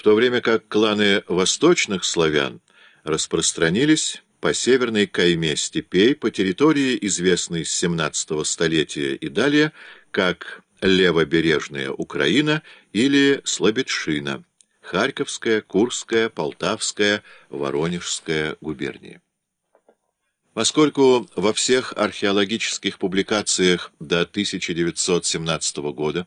в то время как кланы восточных славян распространились по северной кайме степей по территории, известной с 17 столетия и далее, как левобережная Украина или Слободшина, Харьковская, Курская, Полтавская, Воронежская губернии. Поскольку во всех археологических публикациях до 1917 года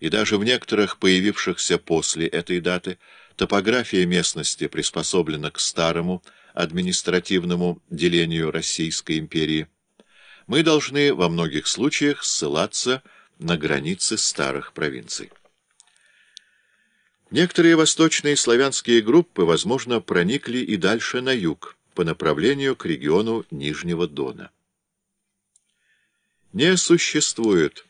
и даже в некоторых появившихся после этой даты топография местности приспособлена к старому административному делению Российской империи, мы должны во многих случаях ссылаться на границы старых провинций. Некоторые восточные славянские группы, возможно, проникли и дальше на юг, по направлению к региону Нижнего Дона. Не существует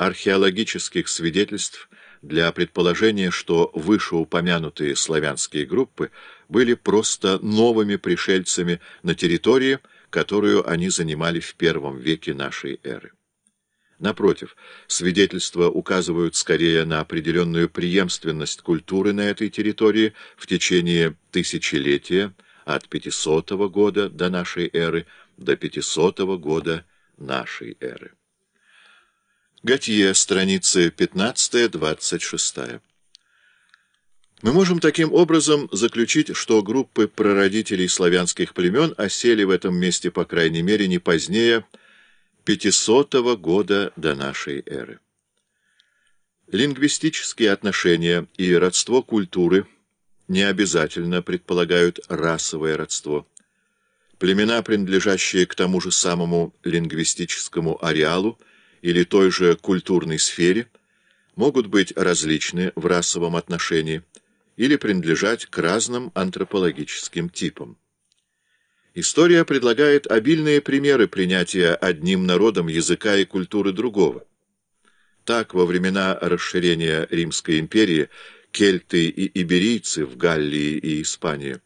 археологических свидетельств для предположения, что вышеупомянутые славянские группы были просто новыми пришельцами на территории, которую они занимали в первом веке нашей эры. Напротив, свидетельства указывают скорее на определенную преемственность культуры на этой территории в течение тысячелетия, от 500 года до нашей эры до 500 года нашей эры. Готье, страницы 15-26. Мы можем таким образом заключить, что группы прародителей славянских племен осели в этом месте, по крайней мере, не позднее 500 года до нашей эры. Лингвистические отношения и родство культуры не обязательно предполагают расовое родство. Племена, принадлежащие к тому же самому лингвистическому ареалу, или той же культурной сфере могут быть различны в расовом отношении или принадлежать к разным антропологическим типам. История предлагает обильные примеры принятия одним народом языка и культуры другого. Так, во времена расширения Римской империи кельты и иберийцы в Галлии и Испании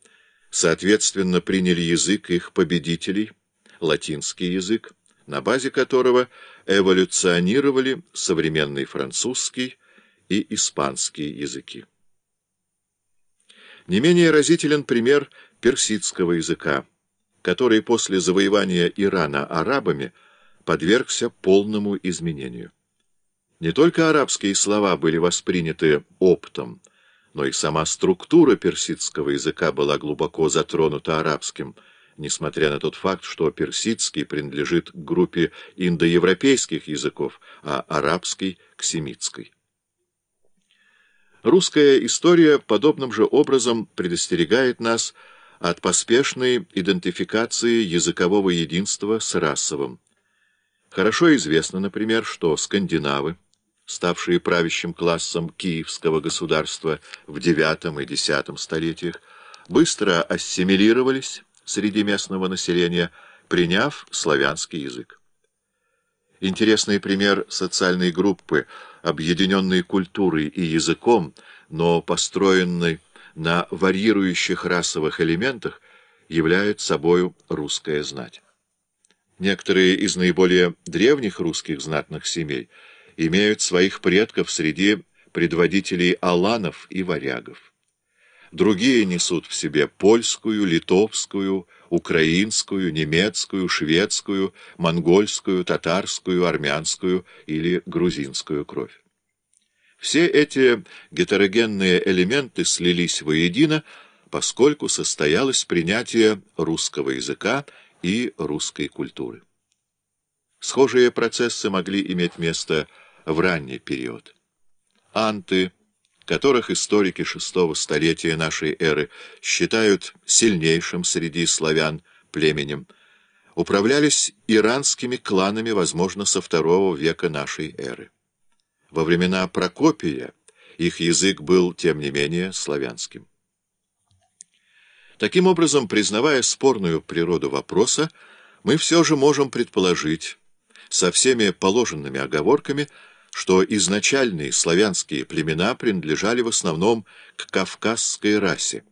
соответственно приняли язык их победителей, латинский язык, на базе которого эволюционировали современный французский и испанский языки. Не менее разителен пример персидского языка, который после завоевания Ирана арабами подвергся полному изменению. Не только арабские слова были восприняты оптом, но и сама структура персидского языка была глубоко затронута арабским – несмотря на тот факт, что персидский принадлежит к группе индоевропейских языков, а арабский — к семитской. Русская история подобным же образом предостерегает нас от поспешной идентификации языкового единства с расовым. Хорошо известно, например, что скандинавы, ставшие правящим классом киевского государства в IX и X столетиях, быстро ассимилировались, среди местного населения, приняв славянский язык. Интересный пример социальной группы, объединенной культурой и языком, но построенной на варьирующих расовых элементах, является собою русская знать. Некоторые из наиболее древних русских знатных семей имеют своих предков среди предводителей аланов и варягов. Другие несут в себе польскую, литовскую, украинскую, немецкую, шведскую, монгольскую, татарскую, армянскую или грузинскую кровь. Все эти гетерогенные элементы слились воедино, поскольку состоялось принятие русского языка и русской культуры. Схожие процессы могли иметь место в ранний период. Анты – которых историки шестого столетия нашей эры считают сильнейшим среди славян племенем, управлялись иранскими кланами, возможно, со второго века нашей эры. Во времена Прокопия их язык был, тем не менее, славянским. Таким образом, признавая спорную природу вопроса, мы все же можем предположить, со всеми положенными оговорками, что изначальные славянские племена принадлежали в основном к кавказской расе,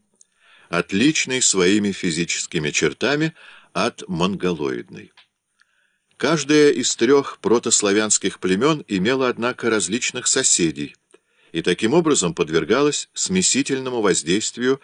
отличной своими физическими чертами от монголоидной. Каждая из трех протославянских племен имела, однако, различных соседей, и таким образом подвергалась смесительному воздействию